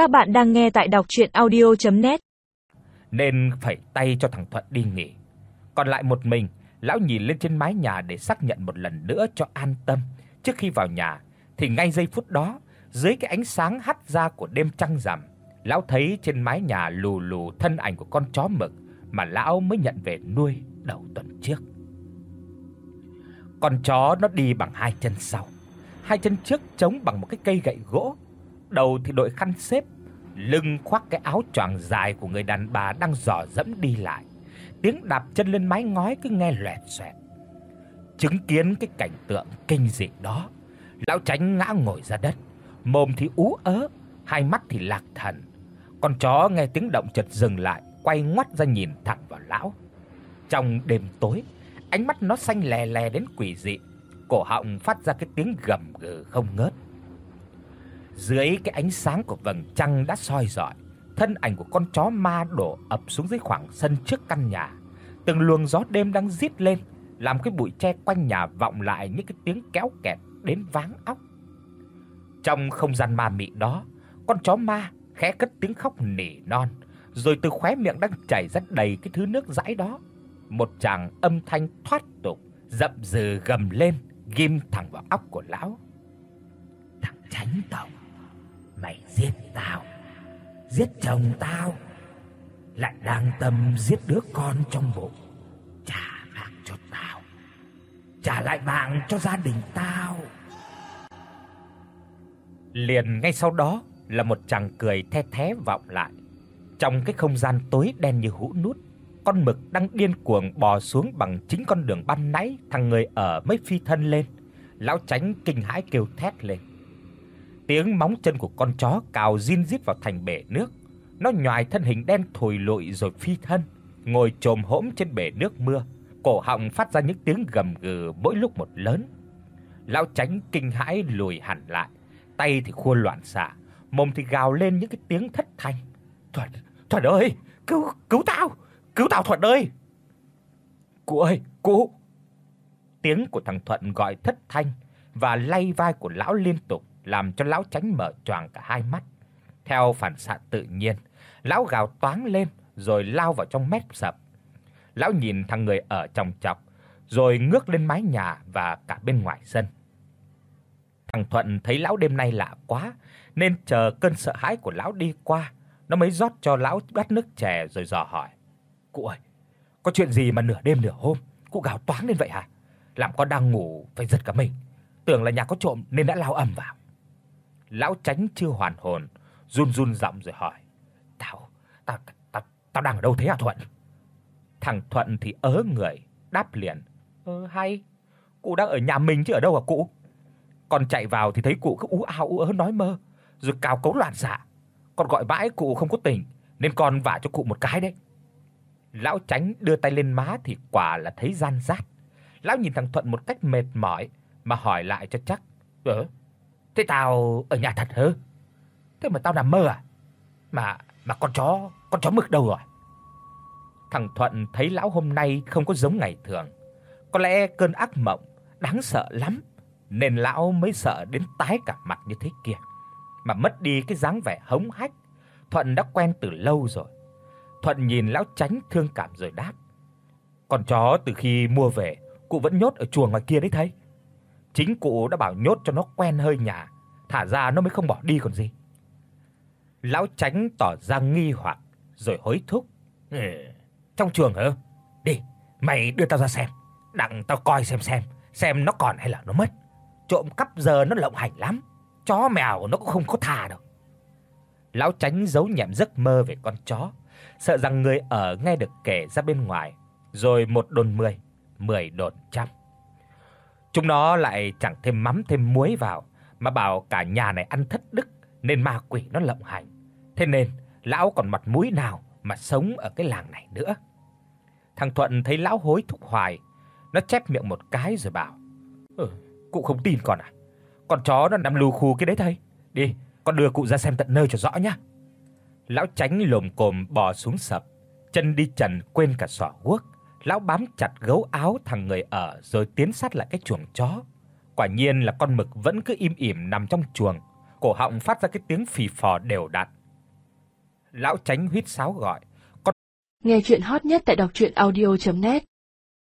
Các bạn đang nghe tại đọc audio net Nên phải tay cho thằng Thuận đi nghỉ. Còn lại một mình, lão nhìn lên trên mái nhà để xác nhận một lần nữa cho an tâm. Trước khi vào nhà thì ngay giây phút đó, dưới cái ánh sáng hắt ra của đêm trăng rằm, lão thấy trên mái nhà lù lù thân ảnh của con chó mực mà lão mới nhận về nuôi đầu tuần trước. Con chó nó đi bằng hai chân sau, hai chân trước chống bằng một cái cây gậy gỗ, đầu thì đội khăn xếp, lưng khoác cái áo choàng dài của người đàn bà đang dò dẫm đi lại. Tiếng đạp chân lên mái ngói cứ nghe loẹt xoẹt. Chứng kiến cái cảnh tượng kinh dị đó, lão tránh ngã ngồi ra đất, mồm thì ú ớ, hai mắt thì lạc thần. Con chó nghe tiếng động chợt dừng lại, quay ngoắt ra nhìn thẳng vào lão. Trong đêm tối, ánh mắt nó xanh lè lè đến quỷ dị, cổ họng phát ra cái tiếng gầm gừ không ngớt. Dưới cái ánh sáng của vầng trăng đã soi rọi, thân ảnh của con chó ma đổ ập xuống dưới khoảng sân trước căn nhà. Từng luồng gió đêm đang rít lên, làm cái bụi tre quanh nhà vọng lại những cái tiếng kéo kẹt đến váng óc. Trong không gian ma mị đó, con chó ma khẽ cất tiếng khóc nỉ non, rồi từ khóe miệng đang chảy rất đầy cái thứ nước dãi đó, một tràng âm thanh thoát tục, dậm dừ gầm lên, ghim thẳng vào óc của lão. Thằng tránh tổng, mày giết tao, giết chồng tao, lại đang tâm giết đứa con trong bụng. Trả mạng cho tao. Trả lại mạng cho gia đình tao. Liền ngay sau đó là một chàng cười the thé vọng lại. Trong cái không gian tối đen như hũ nút, con mực đang điên cuồng bò xuống bằng chính con đường ban nãy thằng người ở mới phi thân lên. Lão Tránh kinh hãi kêu thét lên. Tiếng móng chân của con chó cào zin rít vào thành bể nước. Nó nhoài thân hình đen thùi lụi rồi phi thân, ngồi chồm hổm trên bể nước mưa, cổ họng phát ra những tiếng gầm gừ mỗi lúc một lớn. Lão Tránh kinh hãi lùi hẳn lại, tay thì khua loạn xạ, mồm thì gào lên những cái tiếng thất thanh. "Thuận, Thuận ơi, cứu cứu tao, cứu tao Thuận ơi." "Cụ ơi, cụ." Tiếng của thằng Thuận gọi thất thanh và lay vai của lão liên tục làm cho lão tránh mở choàng cả hai mắt. Theo phản xạ tự nhiên, lão gào toáng lên rồi lao vào trong mép sập. Lão nhìn thằng người ở trong chọc, rồi ngước lên mái nhà và cả bên ngoài sân. Thằng Thuận thấy lão đêm nay lạ quá, nên chờ cơn sợ hãi của lão đi qua, nó mới rót cho lão bát nước chè rồi dò hỏi: "Cụ ơi, có chuyện gì mà nửa đêm nửa hôm cụ gào toáng lên vậy hả? Làm con đang ngủ phải giật cả mình, tưởng là nhà có trộm nên đã lao ầm vào." Lão Tránh chưa hoàn hồn, run run giọng rồi hỏi: "Tao, tao tao tao đang ở đâu thế hả Thuận?" Thằng Thuận thì ớ người, đáp liền: "Ơ hay, cụ đang ở nhà mình chứ ở đâu hả cụ?" Con chạy vào thì thấy cụ cứ ú ao ú ớ nói mơ, rồi cào cấu loạn xạ. Con gọi bãi cụ không có tỉnh, nên con vả cho cụ một cái đấy. Lão Tránh đưa tay lên má thì quả là thấy gian rát. Lão nhìn thằng Thuận một cách mệt mỏi mà hỏi lại cho chắc: "Ờ, thế tao ở nhà thật hả? Thế mà tao nằm mơ à? Mà mà con chó, con chó mực đâu rồi?" Thằng Thuận thấy lão hôm nay không có giống ngày thường. Có lẽ cơn ác mộng đáng sợ lắm nên lão mới sợ đến tái cả mặt như thế kia, mà mất đi cái dáng vẻ hống hách Thuận đã quen từ lâu rồi. Thuận nhìn lão Tránh thương cảm rồi đáp: "Con chó từ khi mua về, cụ vẫn nhốt ở chuồng ngoài kia đấy thấy. Chính cụ đã bảo nhốt cho nó quen hơi nhà, thả ra nó mới không bỏ đi còn gì." Lão Tránh tỏ ra nghi hoặc rồi hối thúc: "Ừ, trong trường hả? Đi, mày đưa tao ra xem, đặng tao coi xem xem, xem nó còn hay là nó mất." trộm cắp giờ nó lộng hành lắm, chó mèo nó cũng không có thà đâu. Lão Tránh giấu nhẹm giấc mơ về con chó, sợ rằng người ở nghe được kể ra bên ngoài, rồi một đồn 10, 10 đồn trăm. Chúng nó lại chẳng thêm mắm thêm muối vào mà bảo cả nhà này ăn thất đức nên ma quỷ nó lộng hành. Thế nên lão còn mặt mũi nào mà sống ở cái làng này nữa. Thằng Thuận thấy lão hối thúc hoài, nó chép miệng một cái rồi bảo: "Ừ, cụ không tin con à? Con chó nó nằm lù khù cái đấy thầy. Đi, con đưa cụ ra xem tận nơi cho rõ nhá." Lão Tránh lồm cồm bò xuống sập, chân đi trần quên cả xỏ guốc. Lão bám chặt gấu áo thằng người ở rồi tiến sát lại cái chuồng chó. Quả nhiên là con mực vẫn cứ im ỉm nằm trong chuồng, cổ họng phát ra cái tiếng phì phò đều đặn. Lão Tránh huýt sáo gọi. Nghe truyện hot nhất tại doctruyenaudio.net